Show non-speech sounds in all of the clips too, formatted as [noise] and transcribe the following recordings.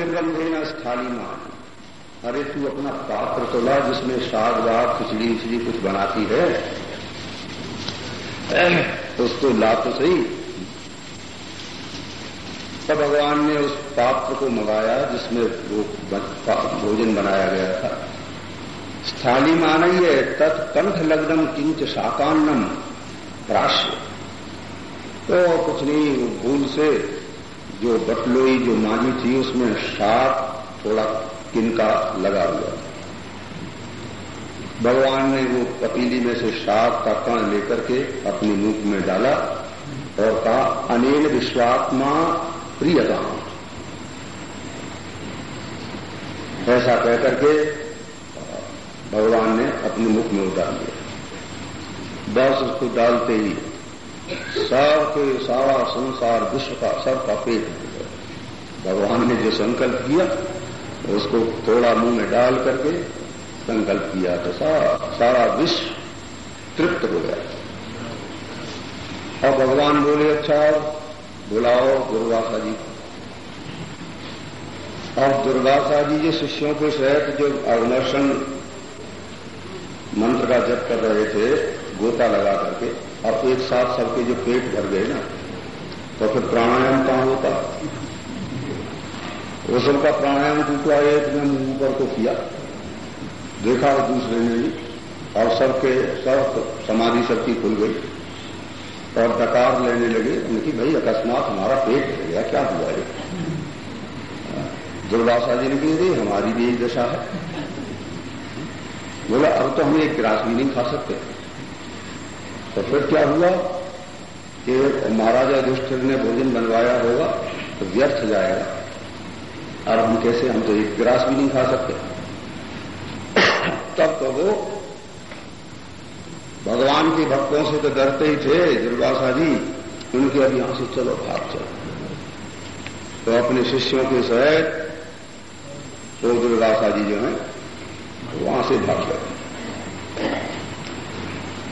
गंधे स्थाली मान अरे तू अपना पात्र तो ला जिसमें साग वाग खिचड़ी उचड़ी कुछ बनाती है। उसको ला तो सही। तब भगवान ने उस पात्र को मंगाया जिसमें वो भोजन बनाया गया था। स्थाली मानई है तत्कंठ लग्नम किंच शाकान्नम। प्राश्य। तो कुछ नहीं भूल से जो बटलोई, जो मांझी थी, उसमें शाक थोड़ा किनका लगा हुआ। भगवान ने वो पतीली में से शाक का कण लेकर के अपनी मुख में डाला और कहा अनिल विश्वात्मा प्रियता ऐसा कहकर के भगवान ने अपने मुख में उतार दिया। बस उसको डालते ही सब के सारा संसार, विश्व का सब का पेट भगवान ने जो संकल्प किया, उसको थोड़ा मुँह में डाल करके संकल्प किया तो सारा सारा विश्व तृप्त हो गया। और भगवान बोले अच्छा बुलाओ दुर्गासा जी और दुर्गासा जी जो शिष्यों के सहित जो अग्नर्शन मंत्र का जप कर रहे थे, गोता लगा करके अब एक साथ सबके जो पेट भर गए ना तो फिर प्राणायाम कहाँ होता? वो सबका प्राणायाम टूटा, एक ने मुँह ऊपर को किया, देखा दूसरे ने भी और सबके, सब समाधि शक्ति खुल गई, और डकार लेने लगे उनकी भाई, अकस्मात हमारा पेट भर गया, क्या हुआ है दुर्वासा जी ने कह कही हमारी भी एक दशा है। बोला, अब तो हम एक गिलास भी नहीं खा सकते। तो फिर क्या हुआ कि महाराजा युधिष्ठिर ने भोजन बनवाया होगा तो व्यर्थ जाएगा। और हम कैसे, हम तो एक ग्रास भी नहीं खा सकते। तब तो वो भगवान के भक्तों से तो डरते ही थे, दुर्वासा जी, उनके अब यहाँ से चलो भाग चलो। तो अपने शिष्यों के सहित तो दुर्वासा जी जो है, वहाँ से भाग गए।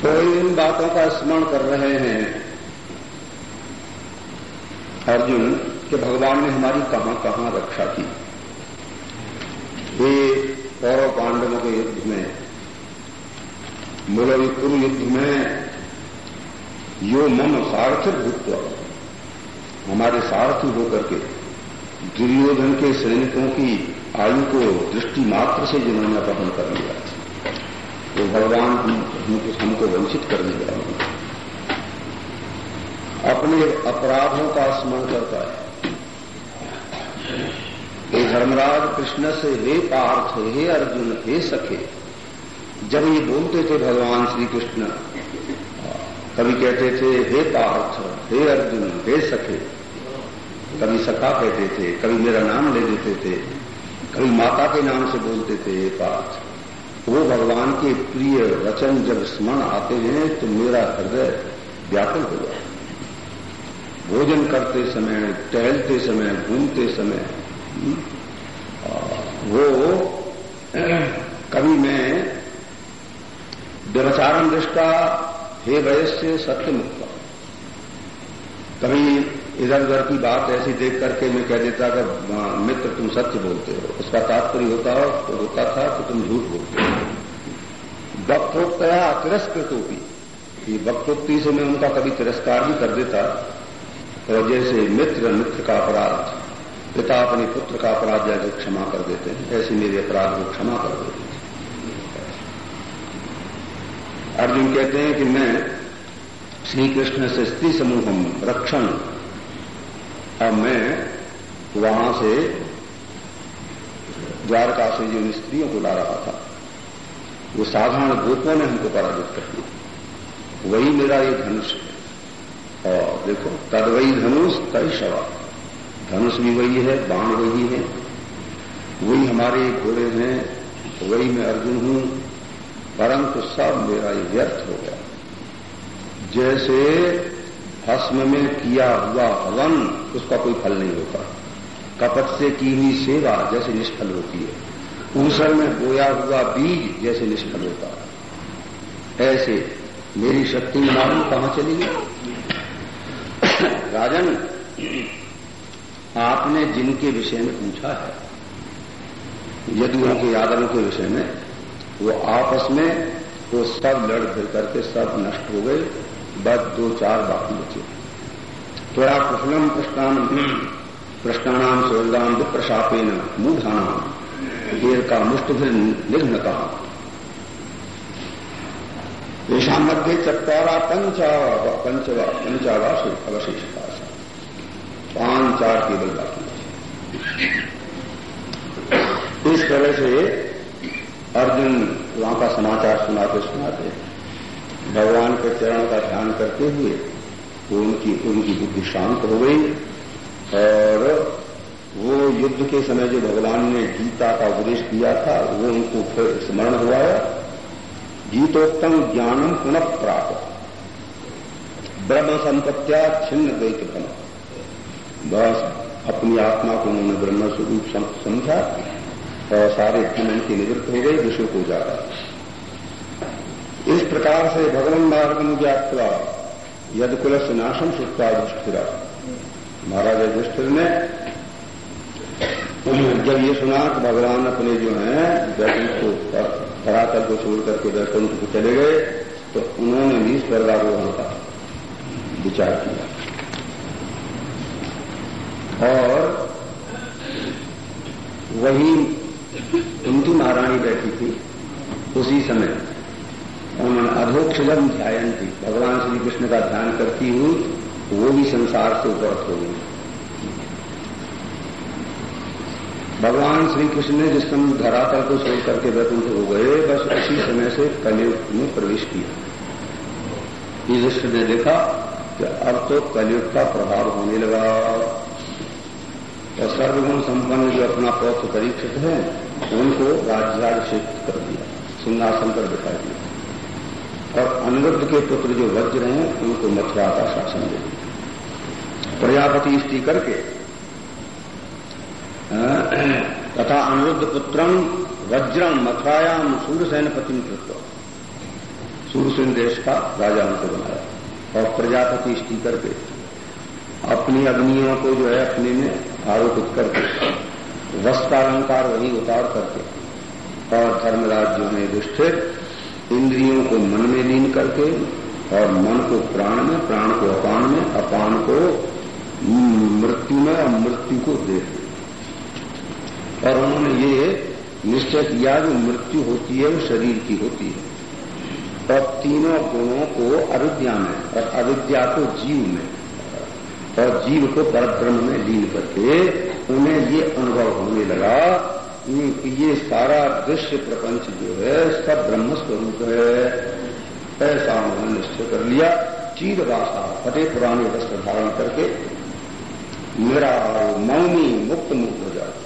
तो इन बातों का स्मरण कर रहे हैं। अर्जुन कि भगवान ने हमारी कहाँ कहाँ रक्षा की। वे कौरव पांडवों के युद्ध में मूलवी कुरु युद्ध में, यो मम सारथिक भूत हमारे सारथी होकर के, दुर्योधन के सैनिकों की आयु को दृष्टि मात्र से जिन्होंने अपहरण कर लिया। वो भगवान हमको वंचित करने वाले अपने अपराधों का स्मरण करता है। हे धर्मराज, कृष्ण से हे पार्थ, हे अर्जुन, हे सखे, जब ये बोलते थे भगवान श्री कृष्ण कभी कहते थे, हे पार्थ, हे अर्जुन, हे सखे। कभी सखा कहते थे, कभी मेरा नाम ले देते थे, कभी माता के नाम से बोलते थे, हे पार्थ। वो भगवान के प्रिय वचन जब स्मरण आते हैं तो मेरा हृदय व्याकुल हो जाए भोजन करते समय, टहलते समय, घूमते समय वो [clears throat] कभी मैं व्यवचारण दृष्टा, हे वयस्य सत्य मुक्ता। कभी इधर उधर की बात ऐसी देख करके मैं कह देता कि मित्र, तुम सत्य बोलते हो। उसका तात्पर्य होता हो तो होता था कि तुम झूठ बोलते हो। वक्तोक्तया तिरस्कृत होती। वक्तोक्ति से मैं उनका कभी तिरस्कार भी कर देता। तो जैसे मित्र मित्र का अपराध। पिता अपने पुत्र का अपराध जैसे क्षमा कर देते हैं। ऐसे मेरे अपराध को क्षमा कर देते हैं। अर्जुन कहते हैं कि मैं श्री कृष्ण से स्त्री समूह रक्षण अब मैं वहाँ से द्वारका से जिन स्त्रियों को ला रहा था। वो साधारण गोपों ने हमको पराजित कर दिया। वही मेरा ये धनुष है। और देखो तदवई धनुष तय शवा धनुष भी वही है, बाण वही है। वही हमारे घोड़े हैं, वही मैं अर्जुन हूँ। परंतु सब मेरा ये व्यर्थ हो गया। जैसे भस्म में किया हुआ हवन उसका कोई फल नहीं होता। कपट से की हुई सेवा जैसे निष्फल होती है। ऊसर में बोया हुआ बीज जैसे निष्फल होता है। ऐसे मेरी शक्ति मालूम कहाँ चली गई? राजन, आपने जिनके विषय में पूछा है यदुओं के यादवों के विषय में, वो आपस में वो सब लड़ फिर करके सब नष्ट हो गए। बस दो चार बाकी बचे। थोड़ा कुशलम प्रश्नान प्रश्नानाम सोलदाम विप्रशापेन मूढ़ानाम। देर का मुष्ट फिर निघ्न कहा येषा मध्य चतरा पंचा पंचवा पंचावास अवशेषता पाँच, चार केवल बाकी इस तरह से अर्जुन वहाँ का समाचार सुनाते सुनाते भगवान के चरण का ध्यान करते हुए वो उनकी उनकी बुद्धि शांत हो गई और वो युद्ध के समय जो भगवान ने गीता का उपदेश दिया था, वो उनको फिर स्मरण हुआ गीतोत्तम ज्ञानम पुनः प्राप्त। ब्रह्म संपत्तिया छिन्न दैत्यतम बस अपनी आत्मा को उन्होंने ब्रह्म स्वरूप समझा और सारे जीवन की निवृत्त हो गई विश्व को जा रहा इस प्रकार से भगवान मार्ग में व्याप्तवा यद कुल से नाशम सुखता युष्ठिरा महाराज युष्ठिर ने जब ये सुना कि भगवान अपने जो है वैकुंठ को धरातल को छोड़ करके वैकुंठ को चले गए तो उन्होंने भी स्वर्गारोहण का विचार किया। और वही उनकी महारानी बैठी थी उसी समय उन्होंने अधोक्षलम ध्यान थी भगवान श्री कृष्ण का करती हुई वो भी संसार से उपरत हो गई भगवान श्री कृष्ण ने जिस समय धरातल को छोड़ करके वैकुंठ हो गए, बस उसी समय से कलयुग में प्रवेश किया। युधिष्ठ ने देखा कि अब तो कलयुग का प्रभाव होने लगा। और सर्वगुण संपन्न जो अपना पौत्र परीक्षित है, उनको राज्याभिषेक कर दिया। सिंहासन पर बिठा दिया। अनिरुद्ध के पुत्र जो वज्र हैं, उनको मथुरा का शासन दे प्रजापति स्त्री करके तथा अनिरुद्ध पुत्रम वज्रम मथुरायाम सूर्यसेन पति कृत्व। सूर्यसेन देश का राजा उनको बनाया। और प्रजापति स्टी करके, अपनी अग्नियों को जो है, अपने में आरोपित करके वस्त्र का अलंकार वही उतार करके, और धर्मराज जो है युधिष्ठिर इंद्रियों को मन में लीन करके और मन को प्राण में, प्राण को अपान में, अपान को मृत्यु में और मृत्यु को देख और उन्होंने ये निश्चय किया जो मृत्यु होती है, वो शरीर की होती है। और तीनों गुणों को अविद्या में और अविद्या को जीव में और जीव को परब्रह्म में लीन करके उन्हें ये अनुभव होने लगा ये सारा दृश्य प्रपंच जो है, सब ब्रह्म स्वरूप है। ऐसा उन्होंने निश्चय कर लिया। चीर वासा फटे पुराने वस्त्र धारण करके मेरा मौनी मुक्त मुक्त हो जाता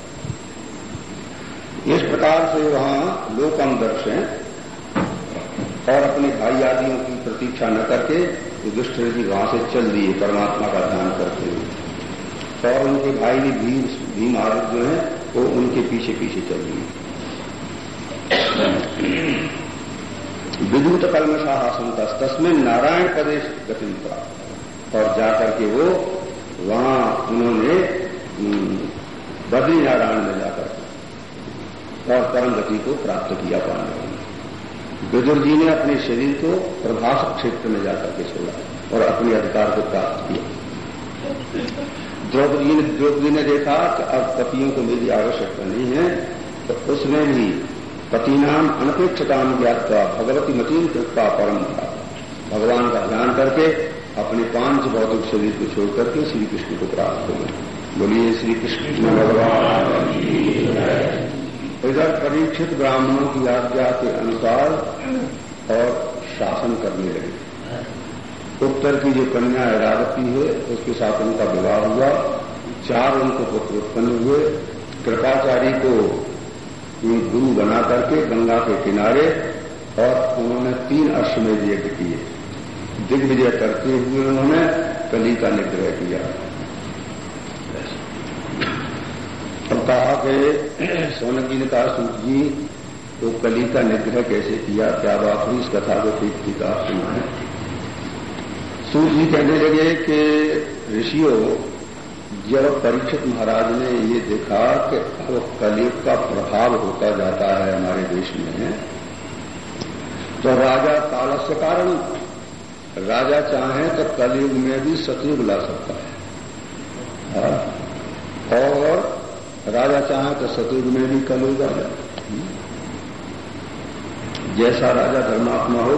इस प्रकार से वहाँ लोकम दर्शन और अपने भाई आदियों की प्रतीक्षा न करके युधिष्ठिर जी वहाँ से चल दिए, परमात्मा का ध्यान करते हुए। और उनके भाई भी भीम आरोप जो है उनके पीछे पीछे चल दिए विद्युत कलमशासन तस्मिन नारायण प्रदेश गति और जाकर के वो वहाँ उन्होंने बद्री नारायण में जाकर और परम गति को प्राप्त किया पाने विदुर जी ने अपने शरीर को प्रभास क्षेत्र में जाकर के छोड़ा और अपने अधिकार को प्राप्त किया। द्रौपदी ने द्रौपदी ने देखा कि अब पतियों को मेरी आवश्यकता नहीं है तो उसमें भी पति नाम अनपेक्षताम ज्ञातवा भगवती मतीन कृपा परम था। भगवान का ध्यान करके अपने पाँच भौतिक शरीर को छोड़ करके श्री कृष्ण को प्राप्त हो गए। बोलिए श्री कृष्ण भगवान इधर परीक्षित ब्राह्मणों की आज्ञा के अनुसार और शासन करने लगे। उत्तर की जो कन्या ऐरावती है, उसके साथ उनका विवाह हुआ। चार उनको पुत्र उत्पन्न हुए। कृपाचारी को गुरु बना करके गंगा के किनारे और उन्होंने तीन अश्वमेध यज्ञ किए। दिग्विजय करते हुए उन्होंने कली का निग्रह किया। अब कहा कि सोनक जी ने कहा सूत जी तो कली का निग्रह कैसे किया? क्या बात हुई? इस कथा को ठीक ठीक आप सुना है सूत जी कहने लगे कि ऋषियों, जब परीक्षित महाराज ने ये देखा कि अब कलयुग का प्रभाव होता जाता है हमारे देश में तो राजा कालस्य कारण, राजा चाहे तो कलयुग में भी सतयुग ला सकता है हाँ। और राजा चाहे तो सतयुग में भी कलयुग आ जाए जैसा राजा धर्मात्मा हो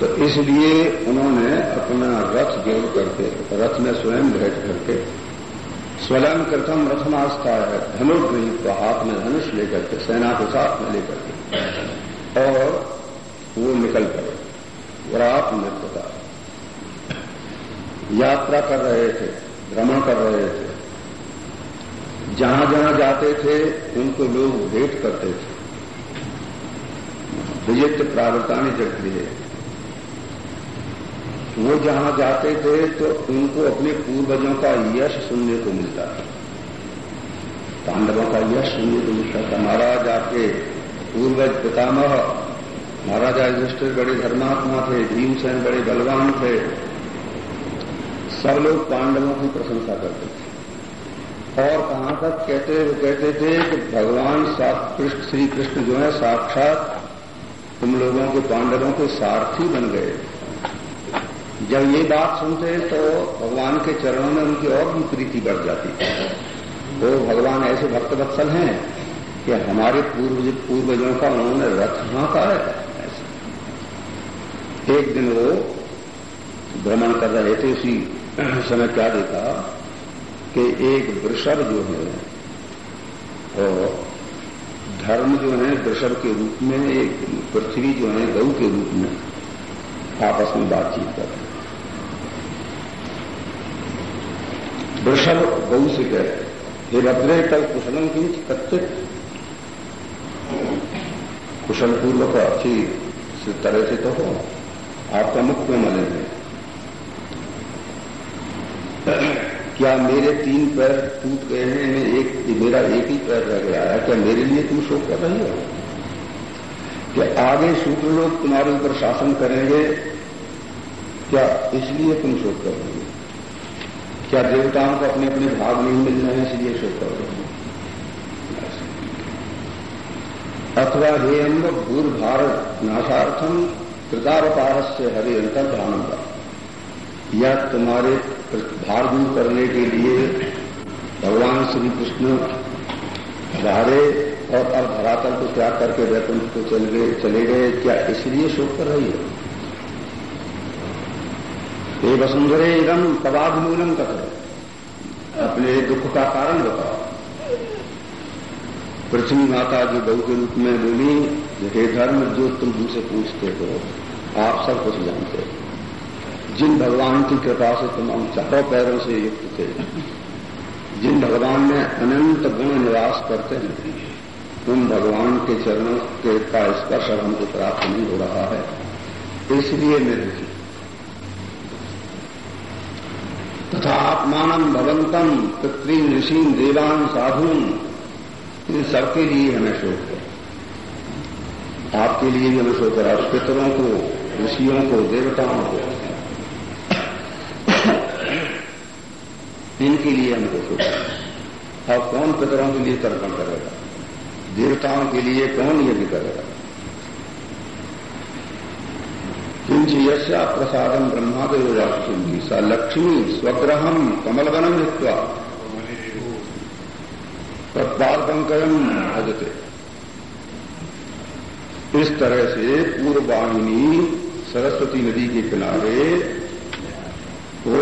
तो इसलिए उन्होंने अपना रथ जोड़ करके रथ में स्वयं बैठ करके, स्वयं कृतम रथमास्था है धनुर्गृहित को हाथ में धनुष लेकर के, सेना को साथ में लेकर के, और वो निकल पड़े व्रात नृत्यता यात्रा कर रहे थे, भ्रमण कर रहे थे। जहाँ जहाँ जाते थे, उनको लोग भेंट करते थे। विजित प्रावृता प्रावृतानी जगह वो जहाँ जाते थे तो उनको अपने पूर्वजों का यश सुनने को मिलता था। पांडवों का यश सुनने को मिलता था। महाराज आपके पूर्वज पितामह, महाराजा युधिष्ठिर बड़े धर्मात्मा थे, भीमसेन बड़े बलवान थे। सब लोग पांडवों की प्रशंसा करते थे। और कहाँ तक कहते कहते थे कि भगवान कृष्ण श्री कृष्ण जो है, साक्षात तुम लोगों के, पांडवों के सारथी बन गए। जब ये बात सुनते हैं तो भगवान के चरणों में उनकी और भी प्रीति बढ़ जाती है। वो तो भगवान ऐसे भक्त वत्सल हैं कि हमारे पूर्वज, पूर्वजों का उन्होंने रथ हाँका है। एक दिन वो भ्रमण कर रहे थे, उसी समय क्या देखा कि एक वृषभ जो है और धर्म जो है, वृषभ के रूप में, एक पृथ्वी जो है, गऊ के रूप में आपस में बातचीत कर रहे वृषभ से कह हे। भद्रे कल कुशलम की कच्चे कुशल पूर्वक अच्छी तरह से तो हो, आपका मुख मलिन है क्या मेरे तीन पैर टूट गए हैं? मैं एक मेरा एक ही पैर रह गया है। क्या मेरे लिए तुम शोक कर रही हो? क्या आगे शूद्र लोग तुम्हारे ऊपर शासन करेंगे? क्या इसलिए तुम शोक कर रही हो? क्या देवताओं को अपने अपने भाग नहीं मिल रहे हैं, इसलिए शोक कर रहे हैं। अथवा हे अंग भूर भारत नाशार्थम कृतावतार से हरे अंतर ध्यानंदा या तुम्हारे भार दूर करने के लिए भगवान श्री कृष्ण धारे और अब धरातल को त्याग करके वैकुंठ को चले गए, क्या इसलिए शोक कर रही है? ये वसुंधरे इदम तबाधमूलम कथ अपने दुख का कारण बताओ। पृथ्वी माता जो बहु के रूप में बोली, हे धर्म, जो तुम हमसे पूछते हो, आप सब कुछ जानते हो। जिन भगवान की कृपा से तुम हम चारों पैरों से युक्त थे, जिन भगवान में अनंत गुण निवास करते हैं, उन भगवान के चरणों के का स्पर्श हमको प्राप्त नहीं हो रहा है। इसलिए मैं तथा आत्मान भवंतम पितृ ऋषि देवान साधुन। इन सबके लिए हमें शोक है। आपके लिए भी हमें शोक है। पितरों को, ऋषियों को, देवताओं को। इनके लिए हमको शोक है। और कौन पितरों के लिए तर्पण करेगा? देवताओं के लिए कौन यज्ञ करेगा? किंच प्रसादम ब्रह्मादेव राष्ट्री सा लक्ष्मी स्वग्रहम कमलवनम हित्वा तत्पाद पंकजम भजते। इस तरह से पूर्ववाहिनी सरस्वती नदी के किनारे वो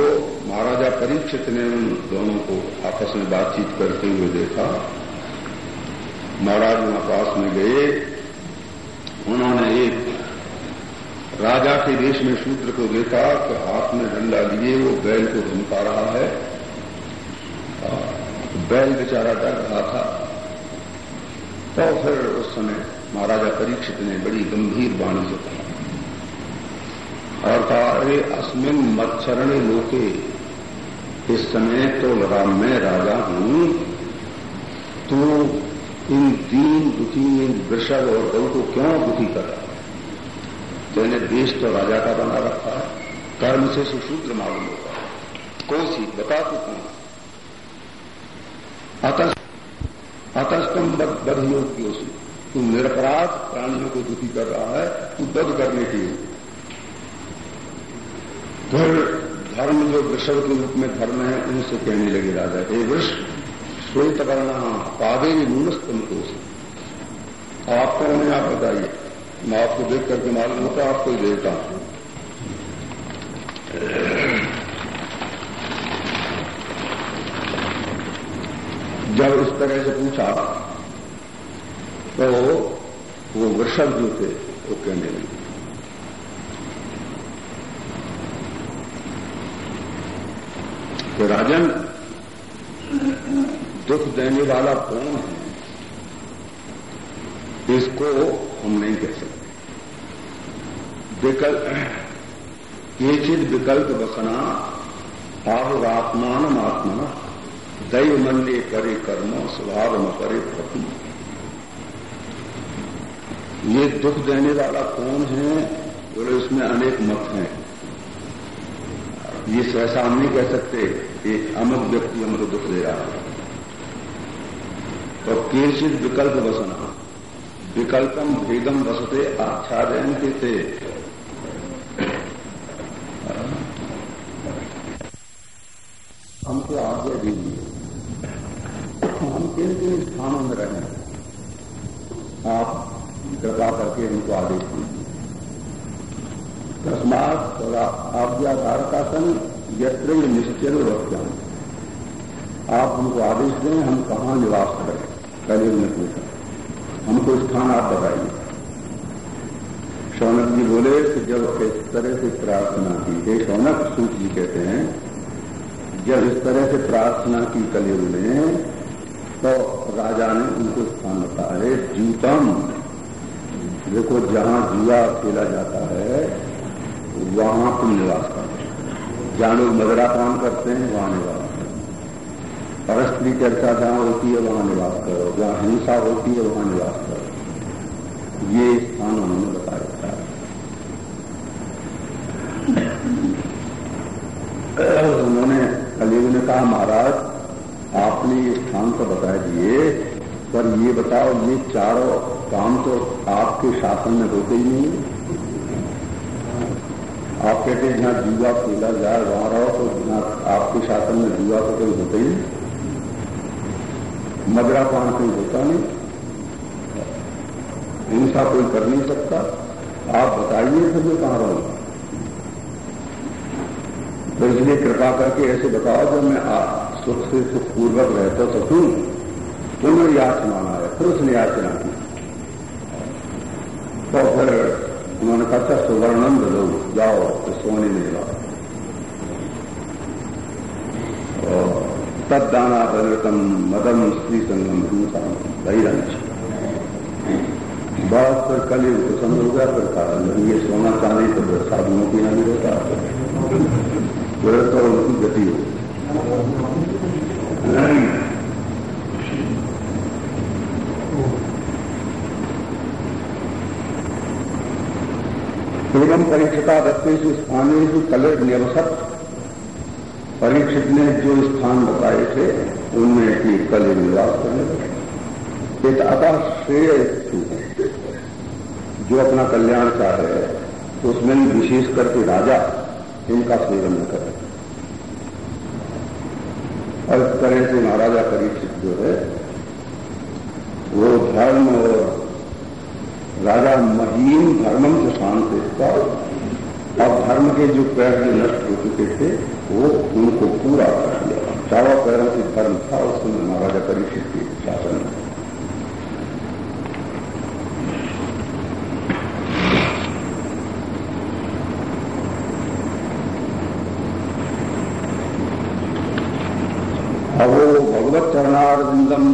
महाराजा परीक्षित ने उन दोनों को आपस में बातचीत करते हुए देखा। महाराज वहाँ पास में गए। उन्होंने एक राजा के देश में शूद्र को देखा कि हाथ में डंडा लिए, वो बैल को धमका रहा है। बैल बेचारा डर रहा था। तो फिर उस समय महाराजा परीक्षित ने बड़ी गंभीर वाणी से कहा और कहा अरे अस्मिन मच्छरण लोके, इस समय तो लगा मैं राजा हूँ। तो इन तीन दुखी इन वृषभ और गौ को क्यों दुखी कर तो देश तो राजा का बना रखा है, कर्म से सुशूद्र मालूम होगा कौन सी? बता तो कौन? अतस्तम बध योग्य तू निरपराध प्राणियों को दुखी कर रहा है, तू बध करने के फिर धर्म जो वृषभ के रूप में धर्म है, उनसे कहने लगे राजा, हे वृष श्वेत करना पावे न्यूनस्तम को आप कौन है आप बताइए मैं आपको देख करके मालूम होता आपको ही देता हूँ। जब इस तरह से पूछा तो वो वृषभ जो थे, वो कहने लगे तो राजन, दुख देने वाला कौन है? इसको हम नहीं कह सकते। विकल्प केचित विकल्प बसना आहुरात्मान आत्मा दैव मन्य करे कर्म स्वभाव न करे प्रति ये दुख देने वाला कौन है? बोले इसमें अनेक मत हैं। ये सहसा हम नहीं कह सकते एक अमुक व्यक्ति हमको दुख दे रहा है। तो केचित विकल्प बसना। विकल्पम भेदम बसते आच्छादन के थे हमको आगे दीजिए हम किन किन स्थानों में रहें आप कृपा हमको आदेश दीजिए तस्मात आज्ञाधारका सन यत्र निश्चल वक्तम आप हमको आदेश दें, हम कहाँ निवास करें कलियुग ने पूछा। हमको स्थान आप बताइए। शौनक जी बोले कि जब इस तरह से प्रार्थना की, हे शौनक, सूत जी कहते हैं, जब इस तरह से प्रार्थना की कलयुग ने तो राजा ने उनको स्थान बताया, जूतम। देखो जहाँ जुआ खेला जाता है, वहाँ तुम निवास करते जहाँ लोग मदरा काम करते हैं, वहाँ निवास करो परस्त्री चर्चा जहाँ होती है, वहाँ निवास करो। जहाँ हिंसा होती है, वहाँ निवास करो। ये स्थान उन्होंने बताया था। उन्होंने कलयुग ने कहा, महाराज, आपने ये स्थान तो बता दिए, पर ये बताओ, ये चारों काम तो आपके शासन में होते ही नहीं आप कहते हैं, जहाँ जुआ खेला जाए, वहाँ रहो तो जहाँ आपके शासन में जुआ तो कोई होता ही नहीं। मदरा पान कोई होता नहीं। हिंसा कोई कर नहीं सकता। आप बताइए फिर मैं कहाँ रहूँगा तो इसलिए कृपा करके ऐसे बताओ, जब मैं सुख से सुखपूर्वक रहता सकूँ तू तो मैं याचना है फिर उसने याचना की। तो फिर उन्होंने कहा था सुवर्णम दो जाओ तो सोने में जाओ तब दाना बलतम मदम स्त्री संगम हिंसा बहिरंश बस फिर कल ही पसंद हो गया, फिर कहा ये सोना चांदी तो साधुओं की नहीं रहता फिर तो उनकी गति हो। एवं परीक्षिता दत्ते से स्थानीय से कलर निवसत परीक्षित ने जो स्थान बताए थे, उनमें एक कल निवास करने एक अतः श्रेय जो अपना कल्याण चाह रहे तो उसमें विशेष करके राजा इनका सेवन करें। और इस तरह से महाराजा परीक्षित जो है, वो धर्म और राजा महीन धर्मम से शांत और धर्म के जो पैर जो नष्ट हो चुके थे, वो उनको पूरा कर दिया चारों पैरों से धर्म था, उसमें महाराजा परीक्षित के शासन। में अवो भगवत चरणारविंदम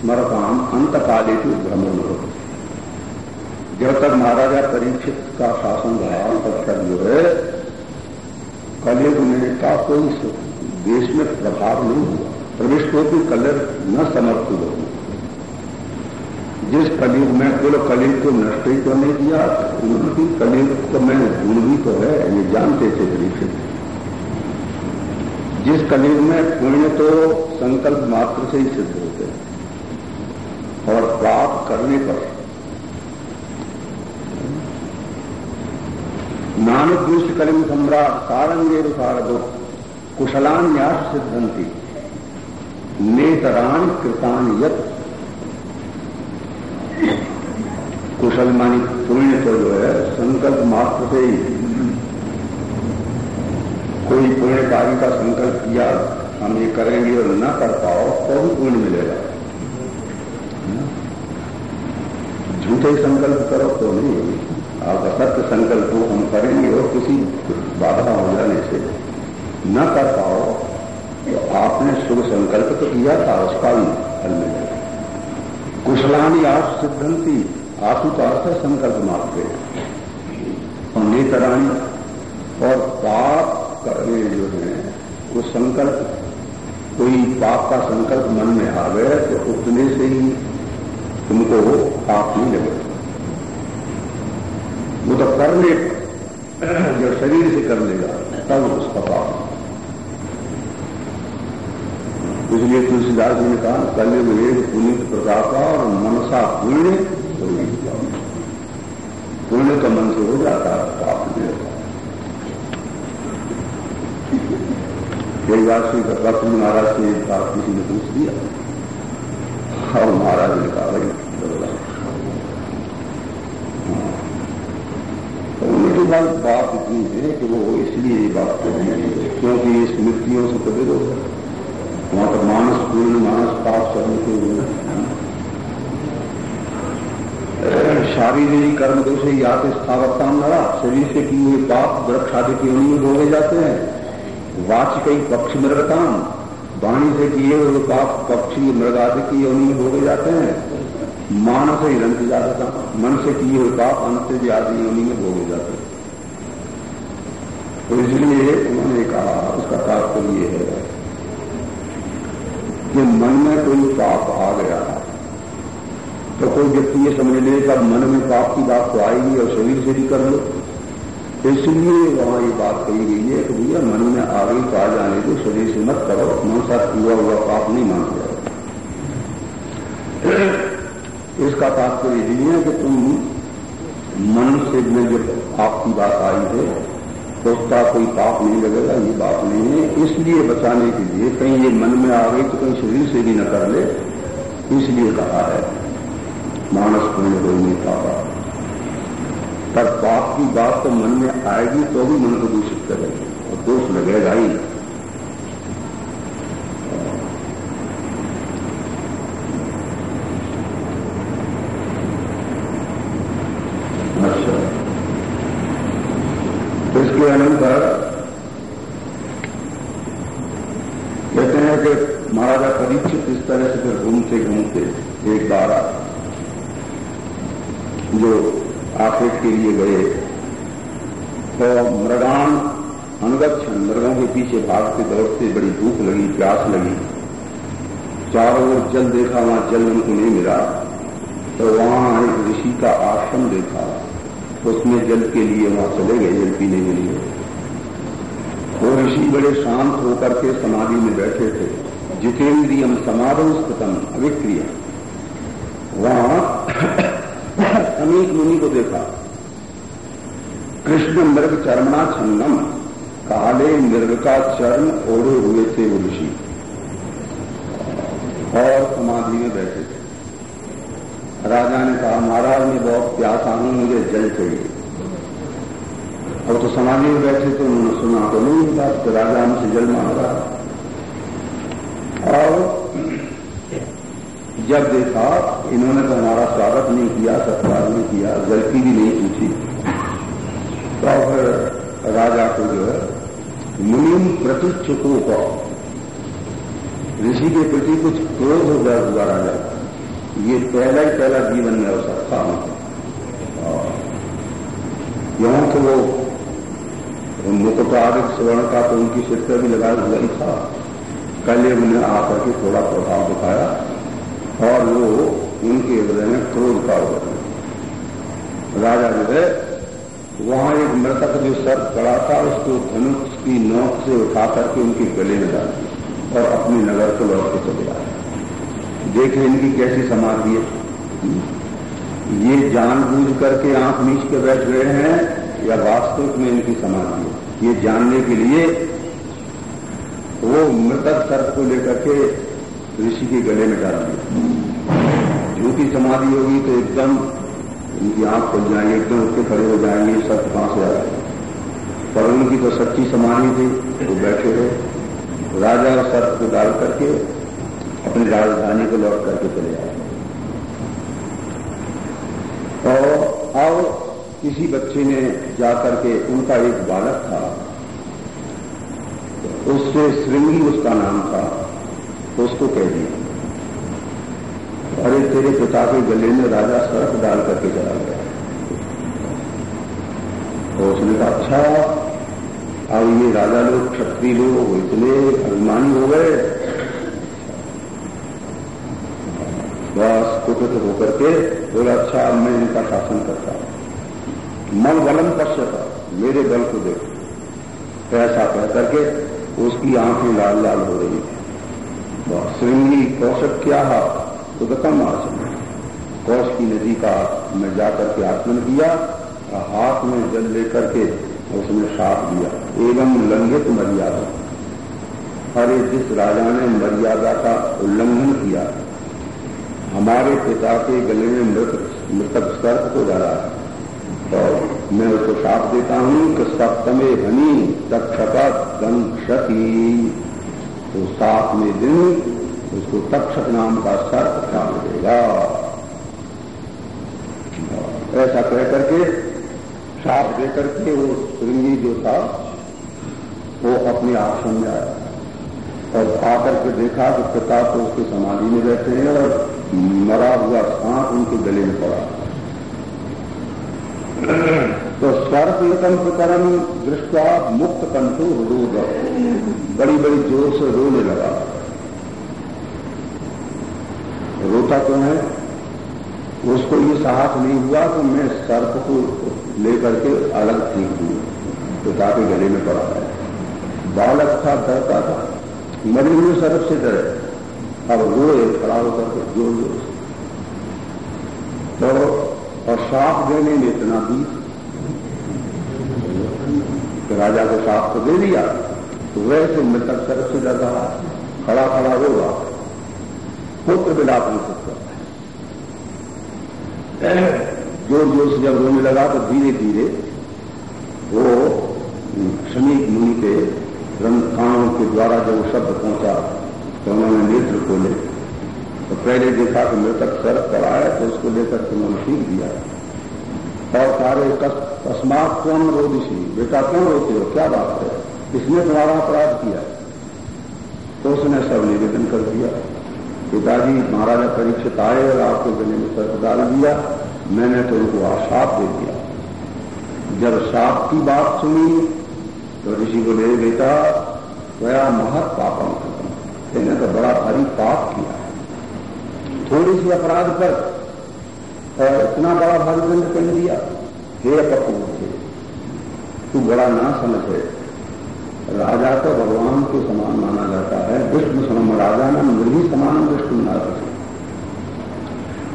स्मरताम अंत काले भ्रमण जब तक महाराजा परीक्षित का शासन रहा तब तक जो है कलयुग में का कोई देश में प्रभाव नहीं हुआ। प्रवेश को भी कलर न समर्थ हो जिस कलयुग में कुल कलयुग को नष्ट ही तो नहीं किया उनकी कलयुग को मैंने भूल भी तो है ये जानते थे परीक्षित जिस कलयुग में पुण्य तो संकल्प मात्र से ही सिद्ध होते हैं, और पाप करने पर नानक दुष्ट कलिंग सम्राट सारंगे सारदो कुशलान्यास सिद्धंती नेतरान कृतान यत कुशल मानी पुण्य तो जो है संकल्प मात्र से ही कोई पुण्य कार्य का संकल्प किया, हम ये करेंगे और न कर पाओ तो भी पुण्य मिलेगा। झूठे संकल्प करो तो नहीं आप असत्य संकल्प को हम करेंगे और किसी बाधा हो जाने से न कर पाओ तो आपने शुभ संकल्प तो किया था, उसका भी फल मिलेगा कुशलानी आप सिद्धंती है संकल्प मात्र और नेतराणी और पाप करने जो है, वो संकल्प, कोई पाप का संकल्प मन में आ गया तो उतने से ही तुमको पाप नहीं लगे वो तो करने जब शरीर से कर लेगा, तब उसका पाप। इसलिए तुलसीदास जी ने कहा कल वेद पुनित प्रतापा और मनसा पुण्य तो पुण्य तो मन से हो जाता है, पाप नहीं होता। कई बार श्री महाराज से एक बात किसी ने पूछ दिया और महाराज ने कहा, भाई हाँ। तो उनकी बात इतनी है कि वो इसलिए ये बात कर रही है क्योंकि स्मृतियों से तो विरोध है। वहाँ पर मानस पूर्ण, मानस पाप करने के लिए शारीरिक कर्म दोष ही आते स्थावरता नरा शरीर से किए हुए पाप वृक्ष आदि की उन्हीं भोगे जाते हैं। वाचिक पक्षी मृगताम वाणी से किए हुए पाप, पक्षी मृग आदि की उन्हीं भोगे जाते हैं। मानस ही रंग जाता मन से किए हुए पाप अंत आदि उन्हीं में भोगे जाते हैं। तो इसलिए उन्होंने कहा, उसका तात्पर्य यह है कि मन में कोई पाप आ गया तो कोई व्यक्ति ये समझ ले कि मन में पाप की बात तो आएगी और शरीर से भी कर लो। इसलिए वहाँ ये बात कही गई है कि भैया, मन में आ गई तो आ जाने दो, शरीर से मत करो मन साथ हुआ हुआ पाप नहीं मान जाओ इसका तात्पर्य यही है कि तुम मन से में जब आपकी बात आई है तो उसका कोई पाप नहीं लगेगा, ये बात नहीं है। इसलिए बचाने के लिए कहीं ये मन में आ गई तो कहीं शरीर से भी न कर ले, इसलिए कहा है मानस पुण्य नहीं पाता पर पाप की बात तो मन में आएगी तो भी मन को दूषित करेगी, और दोष लगेगा ही अच्छा तो इसके अनंतर कहते हैं कि महाराजा परीक्षित इस तरह से फिर घूमते घूमते एक बार जो आखेट के लिए गए तो मृगान अनुगक्षण मृगों के पीछे भागते दौड़ते बड़ी भूख लगी, प्यास लगी। चारों ओर जल देखा, वहाँ जल उनको नहीं मिला। तो वहाँ एक ऋषि का आश्रम देखा। तो उसमें जल के लिए वहाँ चले गए, जल पीने के लिए। वो ऋषि बड़े शांत होकर के समाधि में बैठे थे। जितेंद्रियम समारोह स्थितम अविक्रिय वहाँ [coughs] अनेक मुनि को देखा। कृष्ण मृग चरणा छन्नम काले मृग का चरण ओढ़े हुए थे वो ऋषि। और समाधि में बैठे थे। राजा ने कहा, महाराज, मैं बहुत प्यासा हूँ, मुझे जल चाहिए। और तो समाधि में बैठे तो उन्होंने सुना तो नहीं था तो राजा हमसे जल मांग और जब देखा, इन्होंने तो हमारा स्वागत नहीं किया, सत्कार नहीं किया गलती भी नहीं पूछी। फिर राजा को जो है, मुनिम प्रतिच्छुको को ऋषि के प्रति कुछ क्रोध हो गया हुआ राजा ये पहला ही पहला जीवन में अवसर था यहाँ तो वो मुकुट आदिक स्वर्ण का तो उनकी सिर पर भी लगाया हुआ ही था। कल ये उन्हें आकर के थोड़ा प्रभाव दिखाया और वो उनके हृदय में क्रोध का उदय राजा जो है वहाँ एक मृतक जो सर्प पड़ा था, उसको धनुष की नोक से उठा करके उनके गले में डाल दिया और अपने नगर को लौट के चले आए। देखे इनकी कैसी समाधि है। ये जानबूझ करके आँख नीच के बैठ गए हैं या वास्तविक में इनकी समाधि है? ये जानने के लिए वो मृतक सर्प को लेकर के ऋषि के गले में डाल दिया। झूठी समाधि होगी तो एकदम उनकी आँख खुल जाएँगे, एकदम उठ के खड़े हो जाएँगे, सब कहाँ से आ पर उनकी तो सच्ची समाधि थी, वो बैठे रहे राजा और सर्प को डाल करके, अपनी राजधानी को लौट करके चले आए। और अब किसी बच्चे ने जाकर के उनका एक बालक था, उससे श्रृंगी उसका नाम था उसको कह दिया तेरे पिता के गले में राजा सरफ डाल करके चला गया। तो उसने कहा अच्छा अब ये राजा लोग, क्षत्रिय लोग इतने अभिमानी हो गए। बस कुपित होकर के बोला अच्छा अब मैं इनका शासन करता हूँ। मन बलम पश्यता, मेरे बल को देखो। ऐसा कह करके उसकी आँखें लाल लाल हो रही थी। श्रृंगी कौशक क्या है? सुगतम आसन कौश की नदी का मैं जाकर के आत्मन किया हाथ में जल लेकर के उसने साफ़ दिया। एवं उल्लंघित मर्यादा। अरे, जिस राजा ने मर्यादा का उल्लंघन किया, हमारे पिता के गले में मृत, मृतक सर्प को डाला। तो मैं उसको साप देता हूँ कि सप्तमे धनी तक्षका दंक्षति। तो सात में दिन उसको तक्षक नाम का सर्प खा मिलेगा ऐसा कह करके साप दे करके वो श्रृंगी जो था, वो अपने आश्रम में आया। और आकर के देखा कि पिता तो उसके समाधि में बैठे हैं और मरा हुआ सांप उनके गले में पड़ा। तो सर्प एकम प्रकरण दृष्टा मुक्त कंठु रोध बड़ी बड़ी ज़ोर से रोने लगा। रोता क्यों है। उसको ये साहस नहीं हुआ कि मैं सर्प को लेकर के अलग ठीक हूँ पिता के गले में पड़ा है बालक था, डरता था। मरी हुए सर्प से डरे। अब रोए, खड़ा होकर के ज़ोर ज़ोर से। तो और साफ़ देने में इतना भी। तो राजा को साफ़ तो दे दिया। तो वैसे मृतक सर्प से डर रहा। खड़ा खड़ा होगा पुत्र विलाप नहीं सकता ज़ोर ज़ोर से जब रोने लगा तो धीरे धीरे वो शमीक मुनि के कानों के द्वारा जब शब्द पहुँचा तो उन्होंने नेत्र खोले। तो पहले देखा कि मृतक सड़क पर आया तो उसको लेकर उन्होंने सीख दिया। और सारे तस्मात कौन रोदिशी बेटा क्यों रोते हो? क्या बात है? इसने तुम्हारा अपराध किया? तो उसने सब निवेदन कर दिया। पिताजी, महाराजा परीक्षित आए और आपको गले में सर्प डाल दिया। मैंने तो उनको आशाप दे दिया। जब साप की बात सुनी तो ऋषि को ले बेटा गया महत पापम मैंने तो बड़ा भारी पाप किया थोड़ी सी अपराध पर इतना बड़ा भारी दंड कर दिया। हे अपकू तू बड़ा ना समझ है। राजा को भगवान के समान माना जाता है विष्णु समान बना सकते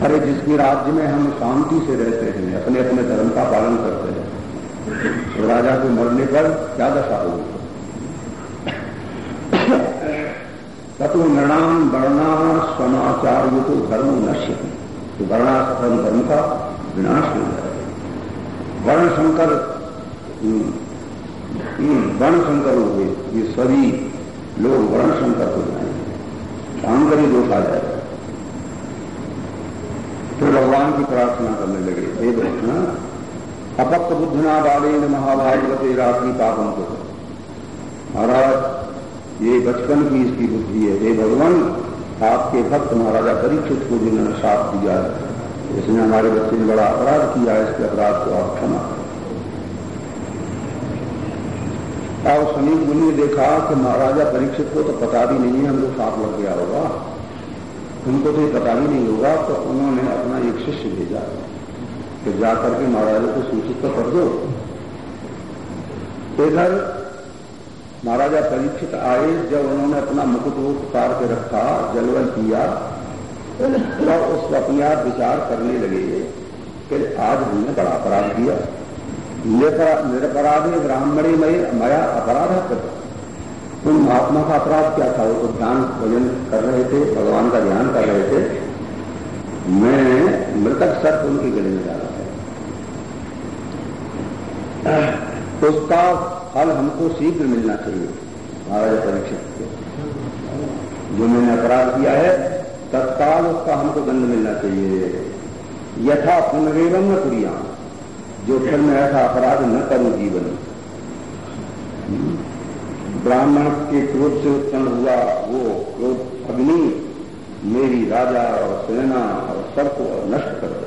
अरे जिसके राज्य में हम शांति से रहते हैं, अपने अपने धर्म का पालन करते हैं तो राजा के मरने पर क्या दशा होगी? तत्व नृणाम वर्णा समाचार ये तो धर्म नश्य तो वर्णाश्रम धर्म का विनाश हो जाए वर्ण शंकर वर्ण शंकर हो गए। ये सभी लोग वर्ण शंकर हो जाएँगे शांकरी दोष आ जाएगा। फिर भगवान की प्रार्थना करने लगे, हे कृष्ण, अपक्त बुद्धना बालेन महाभागवते रात्रि पापम को महाराज, ये बचपन की इसकी बुद्धि है। हे भगवान, आपके भक्त महाराजा परीक्षित को जिन्होंने साथ दिया है, इसने हमारे बच्चे ने बड़ा अपराध किया है, इसके अपराध को आप क्षमा करें। और समीप मुनि ने देखा कि महाराजा परीक्षित को तो पता भी नहीं है, हमको साफ़ लग गया होगा। उनको तो ये पता भी नहीं होगा तो उन्होंने अपना एक शिष्य भेजा कि जाकर के महाराजा को सूचित तो कर दो। इधर महाराजा परीक्षित आए, जब उन्होंने अपना मुकुट उतार के रखा जलवल किया तो उस अपने आप विचार करने लगे कि आज हमने बड़ा अपराध किया। निरपराधे ब्राह्मणी मया अपराध कर उन महात्मा का अपराध क्या था? वो ध्यान भजन कर रहे थे, भगवान का ध्यान कर रहे थे। मैं मृतक सर्प उनके गले में डाला था। उसका फल हमको शीघ्र मिलना चाहिए। महाराज परीक्षित जो मैंने अपराध किया है, तत्काल उसका हमको दंड मिलना चाहिए। यथा पुनरेवम न कुरिया जो फिर मैं ऐसा अपराध न करूँ जीवन। में ब्राह्मण के क्रोध से उत्पन्न हुआ वो क्रोध अग्नि मेरी राजा और सेना और सबको नष्ट कर